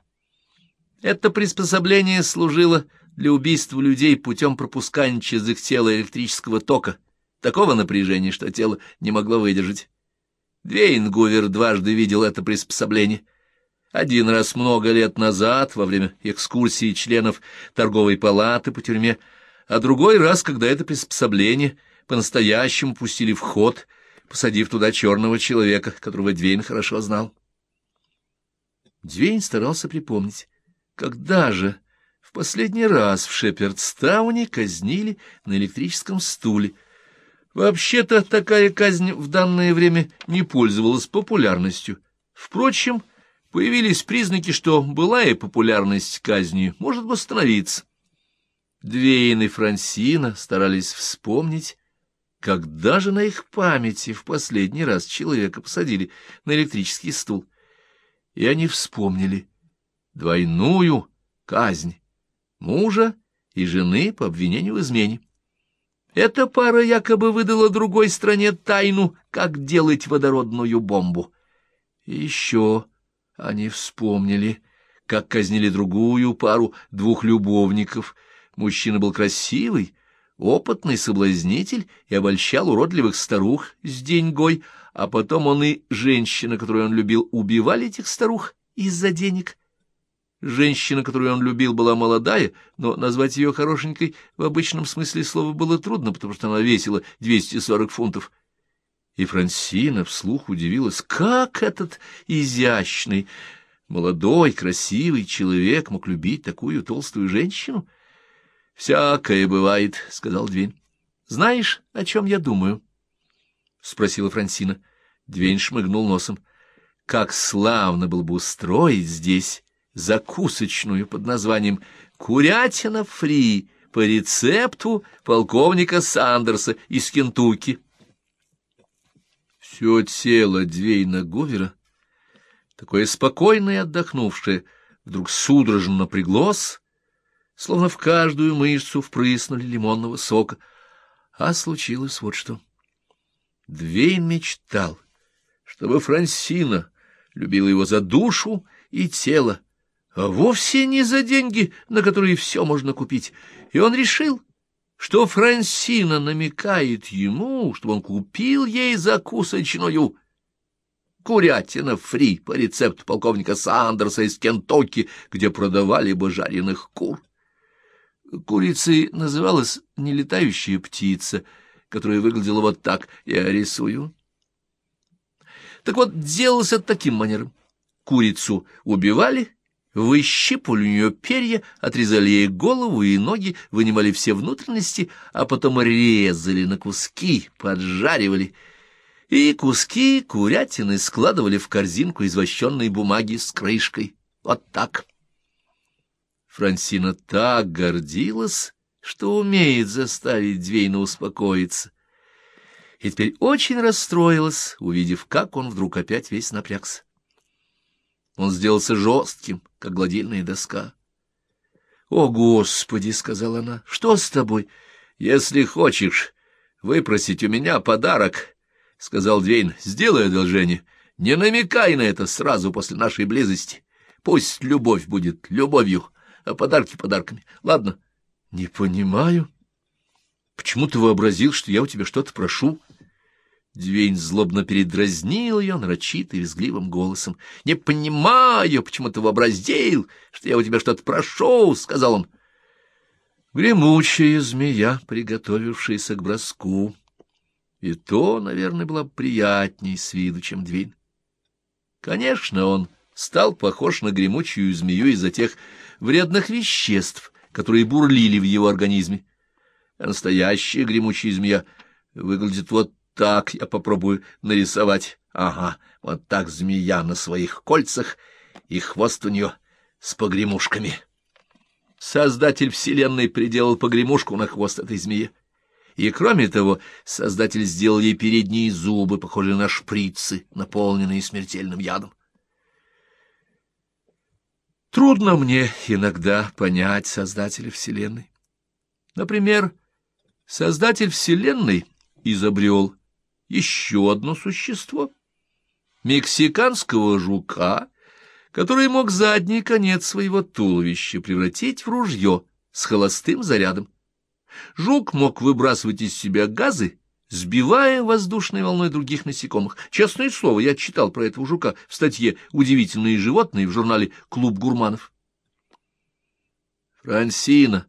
Это приспособление служило для убийства людей путем пропускания через их тело электрического тока, такого напряжения, что тело не могло выдержать. Двейнгувер дважды видел это приспособление. Один раз много лет назад, во время экскурсии членов торговой палаты по тюрьме, а другой раз, когда это приспособление по-настоящему пустили в ход, посадив туда черного человека, которого Двейн хорошо знал. Двейн старался припомнить. Когда же в последний раз в Шепердстауне казнили на электрическом стуле? Вообще-то такая казнь в данное время не пользовалась популярностью. Впрочем, появились признаки, что былая популярность казни может восстановиться. Двейн и Франсина старались вспомнить, когда же на их памяти в последний раз человека посадили на электрический стул. И они вспомнили — двойную казнь мужа и жены по обвинению в измене. Эта пара якобы выдала другой стране тайну, как делать водородную бомбу. Еще они вспомнили, как казнили другую пару двух любовников. Мужчина был красивый, опытный соблазнитель и обольщал уродливых старух с деньгой, а потом он и женщина, которую он любил, убивали этих старух из-за денег. Женщина, которую он любил, была молодая, но назвать ее хорошенькой в обычном смысле слова было трудно, потому что она весила 240 фунтов. И Франсина вслух удивилась, как этот изящный, молодой, красивый человек мог любить такую толстую женщину. — Всякое бывает, — сказал Двень. — Знаешь, о чем я думаю? — спросила Франсина. Двень шмыгнул носом. — Как славно было бы устроить здесь закусочную под названием «Курятина фри» по рецепту полковника Сандерса из Кентукки. Все тело Двейна Говера, такое спокойное и отдохнувшее, вдруг судорожно напряглось, словно в каждую мышцу впрыснули лимонного сока. А случилось вот что. Двейн мечтал, чтобы Франсина любила его за душу и тело, а вовсе не за деньги, на которые все можно купить. И он решил, что Франсина намекает ему, чтобы он купил ей закусочную курятина фри по рецепту полковника Сандерса из Кентукки, где продавали бы жареных кур. Курицей называлась нелетающая птица, которая выглядела вот так, я рисую. Так вот, делалось это таким манером. Курицу убивали, выщипывали у нее перья, отрезали ей голову и ноги, вынимали все внутренности, а потом резали на куски, поджаривали. И куски курятины складывали в корзинку из вощенной бумаги с крышкой. Вот так. Франсина так гордилась, что умеет заставить Двейна успокоиться. И теперь очень расстроилась, увидев, как он вдруг опять весь напрягся. Он сделался жестким, как гладильная доска. — О, Господи! — сказала она. — Что с тобой? — Если хочешь выпросить у меня подарок, — сказал Двейн, — сделай одолжение. Не намекай на это сразу после нашей близости. Пусть любовь будет любовью, а подарки подарками. Ладно? — Не понимаю. Почему ты вообразил, что я у тебя что-то прошу? — Двейн злобно передразнил ее нарочито и визгливым голосом. — Не понимаю, почему ты вообразил, что я у тебя что-то прошу, — сказал он. Гремучая змея, приготовившаяся к броску. И то, наверное, была приятней с виду, чем Двейн. Конечно, он стал похож на гремучую змею из-за тех вредных веществ, которые бурлили в его организме. А настоящая гремучая змея выглядит вот так я попробую нарисовать. Ага, вот так змея на своих кольцах, и хвост у нее с погремушками. Создатель Вселенной приделал погремушку на хвост этой змеи. И, кроме того, Создатель сделал ей передние зубы, похожие на шприцы, наполненные смертельным ядом. Трудно мне иногда понять Создателя Вселенной. Например, Создатель Вселенной изобрел еще одно существо — мексиканского жука, который мог задний конец своего туловища превратить в ружье с холостым зарядом. Жук мог выбрасывать из себя газы, сбивая воздушной волной других насекомых. Честное слово, я читал про этого жука в статье «Удивительные животные» в журнале «Клуб гурманов». Франсина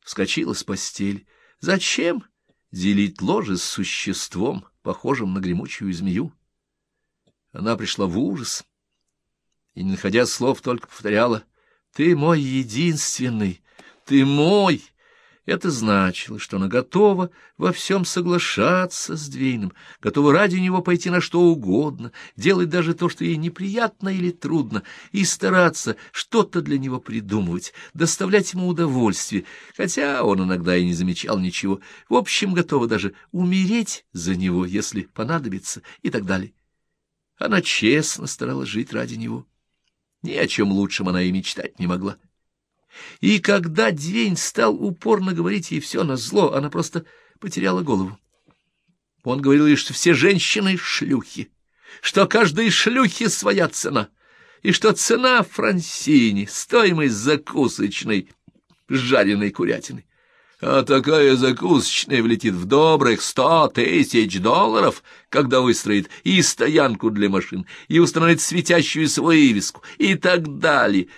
вскочила с постели. Зачем делить ложе с существом, похожим на гремучую змею. Она пришла в ужас и, не находя слов, только повторяла «Ты мой единственный, ты мой!» Это значило, что она готова во всем соглашаться с Двейном, готова ради него пойти на что угодно, делать даже то, что ей неприятно или трудно, и стараться что-то для него придумывать, доставлять ему удовольствие, хотя он иногда и не замечал ничего. В общем, готова даже умереть за него, если понадобится, и так далее. Она честно старалась жить ради него. Ни о чем лучшем она и мечтать не могла. И когда Двень стал упорно говорить ей все на зло, она просто потеряла голову. Он говорил ей, что все женщины — шлюхи, что каждой шлюхе своя цена, и что цена Франсини — стоимость закусочной жареной курятины. А такая закусочная влетит в добрых сто тысяч долларов, когда выстроит и стоянку для машин, и установит светящуюся вывеску, и так далее —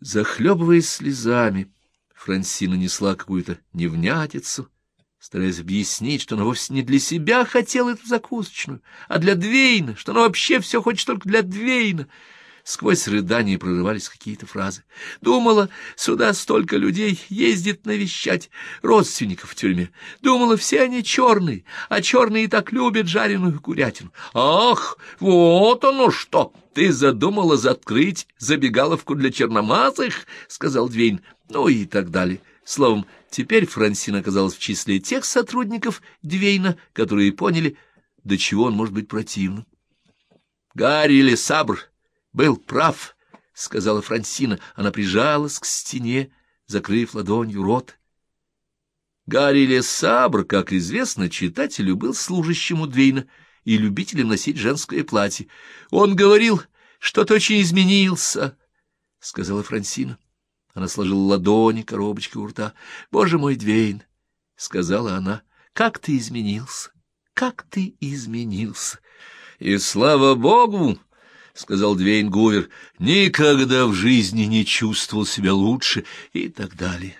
Захлебываясь слезами, Франсина несла какую-то невнятицу, стараясь объяснить, что она вовсе не для себя хотела эту закусочную, а для Двейна, что она вообще все хочет только для Двейна. Сквозь рыдания прорывались какие-то фразы. Думала, сюда столько людей ездит навещать родственников в тюрьме. Думала, все они черные, а черные так любят жареную курятину. Ах, вот оно что! Ты задумала закрыть забегаловку для черномазых, — сказал Двейн. Ну и так далее. Словом, теперь Франсин оказалась в числе тех сотрудников Двейна, которые поняли, до чего он может быть противным. Гарри Лесабр был прав, — сказала Франсина. Она прижалась к стене, закрыв ладонью рот. Гарри Лесабр, как известно читателю, был служащим у Двейна и любителем носить женское платье. Он говорил, что ты очень изменился, — сказала Франсина. Она сложила ладони коробочкой у рта. — Боже мой, Двейн, — сказала она, — как ты изменился, как ты изменился. И слава богу, — сказал Двейн Гувер, — никогда в жизни не чувствовал себя лучше и так далее.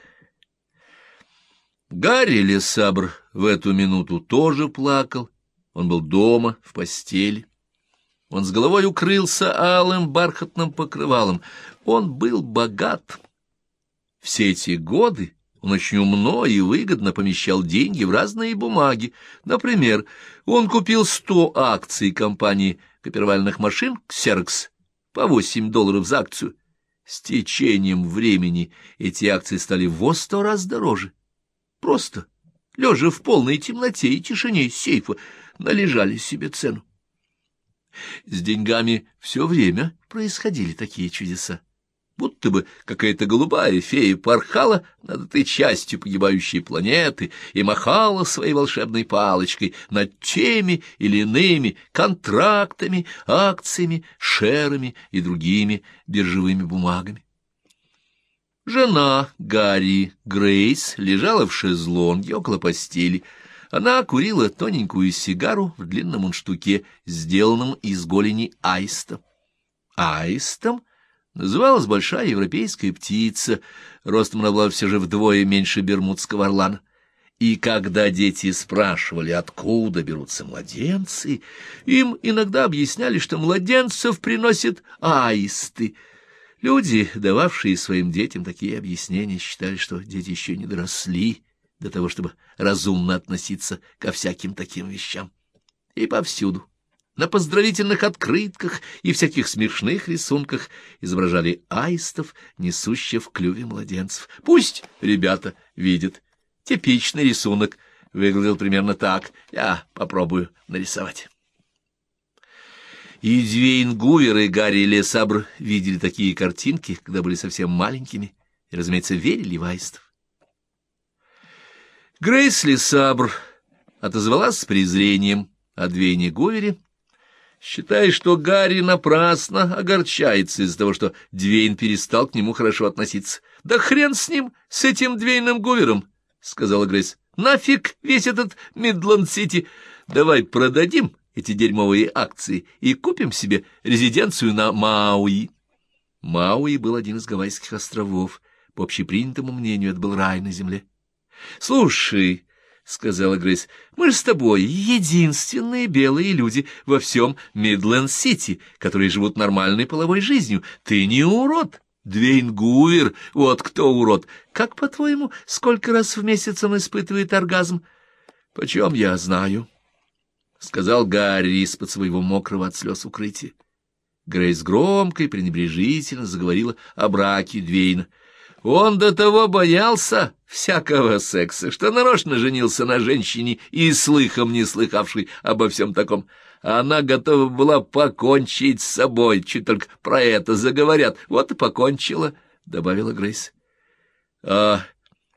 Гарри Лесабр в эту минуту тоже плакал. Он был дома, в постели. Он с головой укрылся алым бархатным покрывалом. Он был богат. Все эти годы он очень умно и выгодно помещал деньги в разные бумаги. Например, он купил сто акций компании копировальных машин «Ксеркс» по восемь долларов за акцию. С течением времени эти акции стали во сто раз дороже. Просто, лежа в полной темноте и тишине сейфа, належали себе цену. С деньгами все время происходили такие чудеса будто бы какая-то голубая фея порхала над этой частью погибающей планеты и махала своей волшебной палочкой над теми или иными контрактами, акциями, шерами и другими биржевыми бумагами. Жена Гарри Грейс лежала в шезлонге около постели. Она курила тоненькую сигару в длинном мундштуке, сделанном из голени аиста. Аистом — Называлась большая европейская птица, ростом она была все же вдвое меньше бермудского орлана. И когда дети спрашивали, откуда берутся младенцы, им иногда объясняли, что младенцев приносят аисты. Люди, дававшие своим детям такие объяснения, считали, что дети еще не доросли до того, чтобы разумно относиться ко всяким таким вещам. И повсюду на поздравительных открытках и всяких смешных рисунках изображали аистов, несущих в клюве младенцев. Пусть ребята видят. Типичный рисунок выглядел примерно так. Я попробую нарисовать. И Двейн Гувер и Гарри Лесабр видели такие картинки, когда были совсем маленькими, и, разумеется, верили в аистов. Грейс Лесабр отозвалась с презрением о Двейне Гувере, считая, что Гарри напрасно огорчается из-за того, что Двейн перестал к нему хорошо относиться. — Да хрен с ним, с этим Двейном Гувером, — сказала Грейс. — Нафиг весь этот Мидланд-Сити. Давай продадим эти дерьмовые акции и купим себе резиденцию на Мауи. Мауи был один из Гавайских островов. По общепринятому мнению, это был рай на земле. — Слушай, — сказала Грейс, — мы же с тобой единственные белые люди во всем Мидленд-Сити, которые живут нормальной половой жизнью. Ты не урод. Двейн Гувер, вот кто урод. Как, по-твоему, сколько раз в месяц он испытывает оргазм? — Почем я знаю? — сказал Гарри из-под своего мокрого от слез укрытия. Грейс громко и пренебрежительно заговорила о браке Двейна. Он до того боялся всякого секса, что нарочно женился на женщине и слыхом не слыхавшей обо всем таком. Она готова была покончить с собой, чуть только про это заговорят. Вот и покончила, — добавила Грейс. — А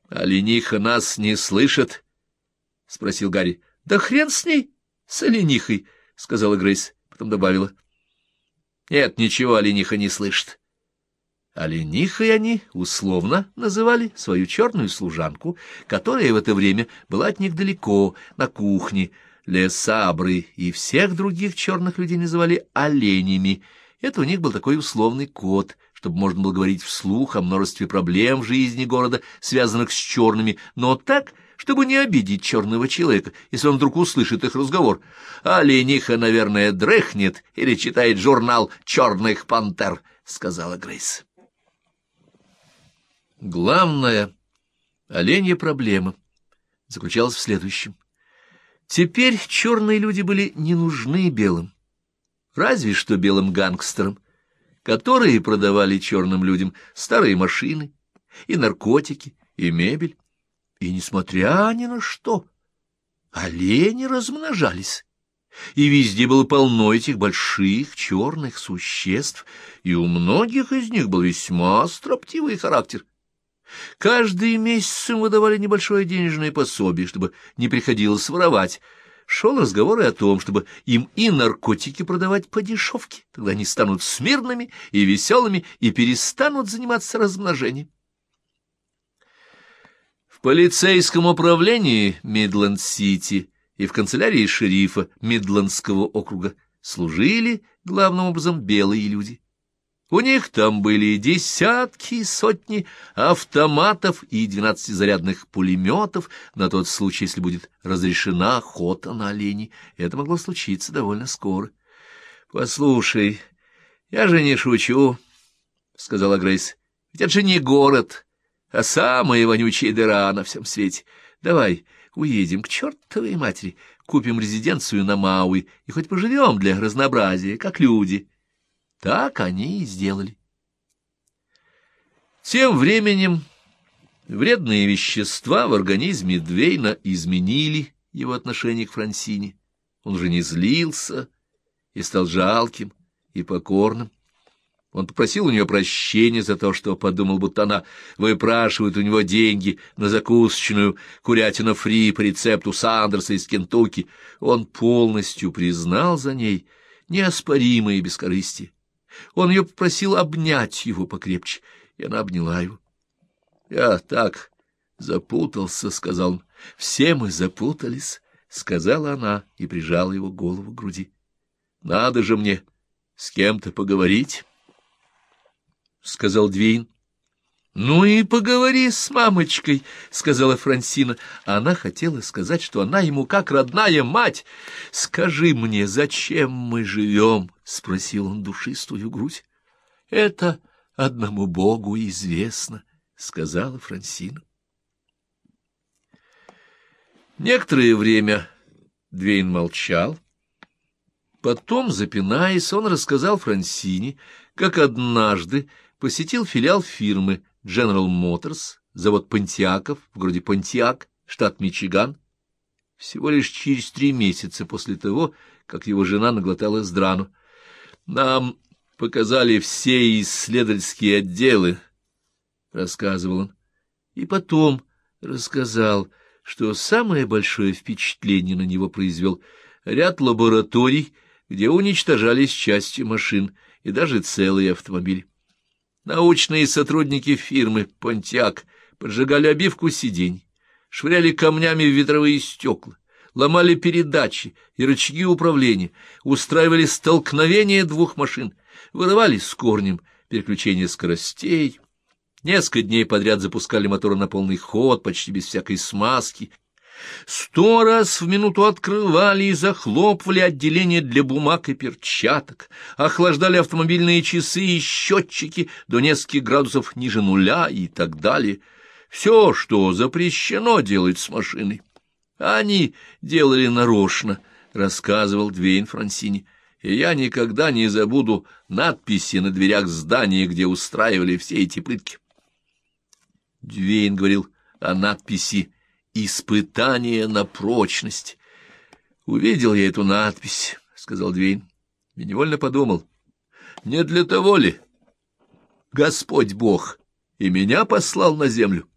олениха нас не слышит? — спросил Гарри. — Да хрен с ней, с оленихой, — сказала Грейс. Потом добавила. — Нет, ничего олениха не слышит. Оленихой они условно называли свою черную служанку, которая в это время была от них далеко, на кухне. Лесабры и всех других черных людей называли оленями. Это у них был такой условный код, чтобы можно было говорить вслух о множестве проблем в жизни города, связанных с черными, но так, чтобы не обидеть черного человека, если он вдруг услышит их разговор. А лениха, наверное, дрыхнет или читает журнал «Черных пантер», — сказала Грейс. Главная оленья проблема заключалась в следующем. Теперь черные люди были не нужны белым, разве что белым гангстерам, которые продавали черным людям старые машины и наркотики, и мебель. И, несмотря ни на что, олени размножались. И везде было полно этих больших черных существ, и у многих из них был весьма строптивый характер. Каждый месяц им выдавали небольшое денежное пособие, чтобы не приходилось воровать. Шел разговор и о том, чтобы им и наркотики продавать по дешевке, тогда они станут смирными и веселыми и перестанут заниматься размножением. В полицейском управлении Мидленд-Сити и в канцелярии шерифа Мидлендского округа служили главным образом белые люди. У них там были десятки и сотни автоматов и двенадцатизарядных пулеметов на тот случай, если будет разрешена охота на оленей. Это могло случиться довольно скоро. — Послушай, я же не шучу, — сказала Грейс. — Ведь это же не город а самая вонючая дыра на всем свете. Давай уедем к чертовой матери, купим резиденцию на Мауи и хоть поживем для разнообразия, как люди. Так они и сделали. Тем временем вредные вещества в организме Двейна изменили его отношение к Франсине. Он уже не злился и стал жалким и покорным. Он попросил у нее прощения за то, что подумал, будто она выпрашивает у него деньги на закусочную курятину фри по рецепту Сандерса из Кентукки. Он полностью признал за ней неоспоримое бескорыстие. Он ее попросил обнять его покрепче, и она обняла его. — Я так запутался, — сказал он. — Все мы запутались, — сказала она и прижала его голову к груди. — Надо же мне с кем-то поговорить. — сказал Двейн. — Ну и поговори с мамочкой, — сказала Франсина. Она хотела сказать, что она ему как родная мать. — Скажи мне, зачем мы живем? — спросил он душистую грудь. — Это одному Богу известно, — сказала Франсина. Некоторое время Двейн молчал. Потом, запинаясь, он рассказал Франсине, как однажды посетил филиал фирмы General Motors, завод Понтиаков в городе Понтиак, штат Мичиган, всего лишь через три месяца после того, как его жена наглоталась драну. Нам показали все исследовательские отделы, — рассказывал он, и потом рассказал, что самое большое впечатление на него произвел ряд лабораторий, где уничтожались части машин и даже целые автомобили. Научные сотрудники фирмы «Понтиак» поджигали обивку сидений, швыряли камнями в ветровые стекла, ломали передачи и рычаги управления, устраивали столкновение двух машин, вырывали с корнем переключение скоростей, несколько дней подряд запускали моторы на полный ход, почти без всякой смазки, Сто раз в минуту открывали и захлопывали отделение для бумаг и перчаток, охлаждали автомобильные часы и счетчики до нескольких градусов ниже нуля и так далее. Все, что запрещено делать с машиной. Они делали нарочно, — рассказывал Двейн Франсини, — и я никогда не забуду надписи на дверях здания, где устраивали все эти пытки. Двейн говорил о надписи «Испытание на прочность». Увидел я эту надпись, — сказал Двейн, и невольно подумал, не для того ли Господь Бог и меня послал на землю?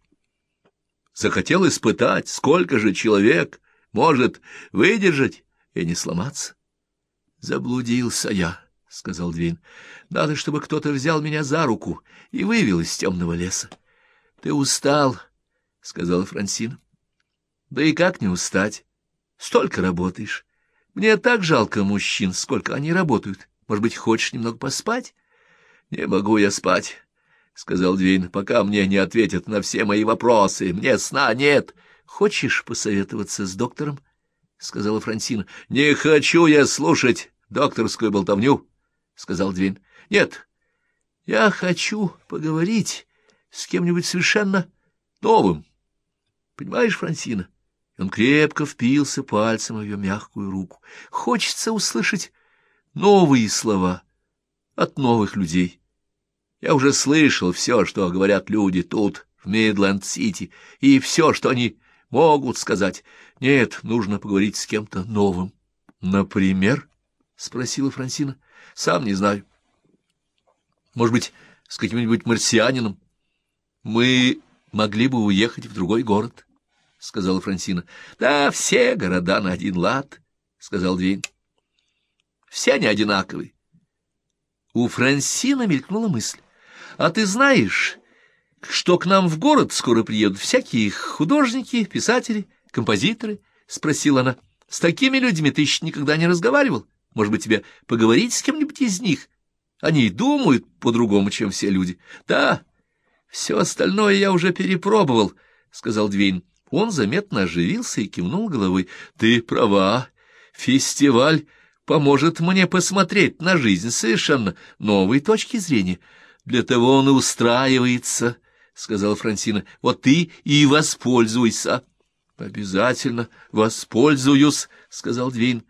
Захотел испытать, сколько же человек может выдержать и не сломаться. Заблудился я, — сказал Двейн. Надо, чтобы кто-то взял меня за руку и вывел из темного леса. — Ты устал, — сказала Франсина. Да и как не устать? Столько работаешь. Мне так жалко мужчин, сколько они работают. Может быть, хочешь немного поспать? Не могу я спать, — сказал Двейн, — пока мне не ответят на все мои вопросы. Мне сна нет. хочешь посоветоваться с доктором? — сказала Франсина. — Не хочу я слушать докторскую болтовню, — сказал Двин. — Нет, я хочу поговорить с кем-нибудь совершенно новым. Понимаешь, Франсина? Он крепко впился пальцем в ее мягкую руку. Хочется услышать новые слова от новых людей. Я уже слышал все, что говорят люди тут, в Мидленд-Сити, и все, что они могут сказать. Нет, нужно поговорить с кем-то новым. — Например? — спросила Франсина. — Сам не знаю. Может быть, с каким-нибудь марсианином? Мы могли бы уехать в другой город, — сказала Франсина. — Да, все города на один лад, — сказал Двин. — Все они одинаковые. У Франсина мелькнула мысль. — А ты знаешь, что к нам в город скоро приедут всякие художники, писатели, композиторы? — спросила она. — С такими людьми ты еще никогда не разговаривал. Может быть, тебе поговорить с кем-нибудь из них? Они думают по-другому, чем все люди. — Да, все остальное я уже перепробовал, — сказал Двейн. Он заметно оживился и кивнул головой. — Ты права. Фестиваль поможет мне посмотреть на жизнь совершенно новой точки зрения. Для того он и устраивается, — сказала Франсина. — Вот ты и воспользуйся. — Обязательно воспользуюсь, — сказал Двейн.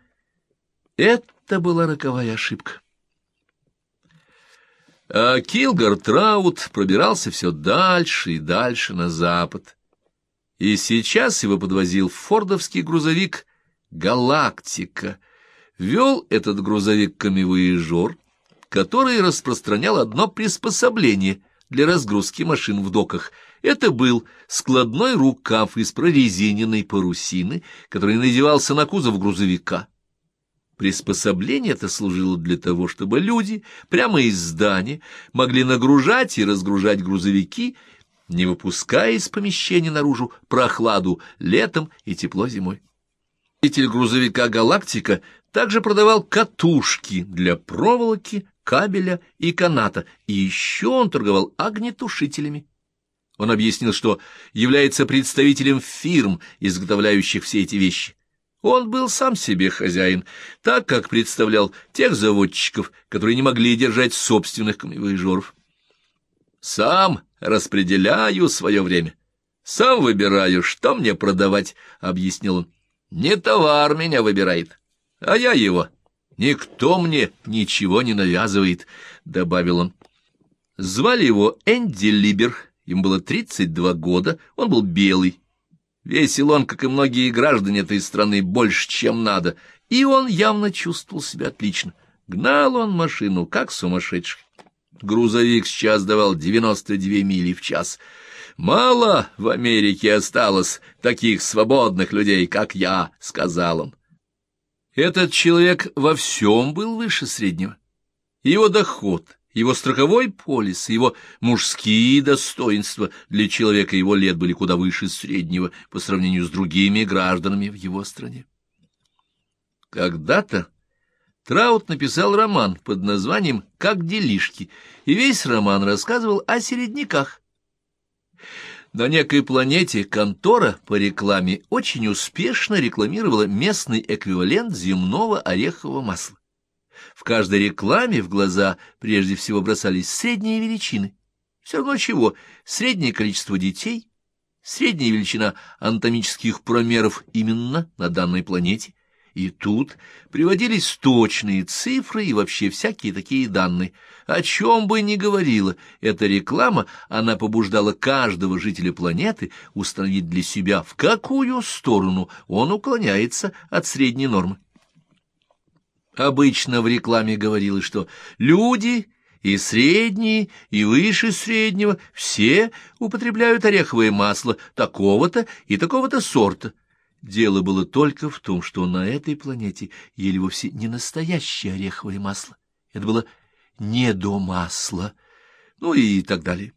Это была роковая ошибка. А Килгар Траут пробирался все дальше и дальше на запад. И сейчас его подвозил фордовский грузовик «Галактика». Вел этот грузовик камевоежор, который распространял одно приспособление для разгрузки машин в доках. Это был складной рукав из прорезиненной парусины, который надевался на кузов грузовика. Приспособление это служило для того, чтобы люди прямо из здания могли нагружать и разгружать грузовики, не выпуская из помещения наружу прохладу летом и тепло зимой. Водитель грузовика «Галактика» также продавал катушки для проволоки, кабеля и каната, и еще он торговал огнетушителями. Он объяснил, что является представителем фирм, изготовляющих все эти вещи. Он был сам себе хозяин, так как представлял тех заводчиков, которые не могли держать собственных камевоежоров. «Сам распределяю свое время, сам выбираю, что мне продавать», — объяснил он. «Не товар меня выбирает, а я его. Никто мне ничего не навязывает», — добавил он. Звали его Энди Либер, ему было тридцать два года, он был белый, Весил он, как и многие граждане этой страны, больше, чем надо, и он явно чувствовал себя отлично. Гнал он машину, как сумасшедший. Грузовик сейчас давал девяносто две мили в час. «Мало в Америке осталось таких свободных людей, как я», — сказал он. Этот человек во всем был выше среднего. Его доход, его страховой полис, его мужские достоинства для человека его лет были куда выше среднего по сравнению с другими гражданами в его стране. Когда-то Траут написал роман под названием «Как делишки», и весь роман рассказывал о середняках. На некой планете контора по рекламе очень успешно рекламировала местный эквивалент земного орехового масла. В каждой рекламе в глаза прежде всего бросались средние величины. Все равно чего, среднее количество детей, средняя величина анатомических промеров именно на данной планете, и тут приводились точные цифры и вообще всякие такие данные. О чем бы ни говорила эта реклама, она побуждала каждого жителя планеты установить для себя, в какую сторону он уклоняется от средней нормы. Обычно в рекламе говорилось, что люди и средние, и выше среднего все употребляют ореховое масло такого-то и такого-то сорта. Дело было только в том, что на этой планете ели вовсе не настоящее ореховое масло. Это было не до масла, ну и так далее.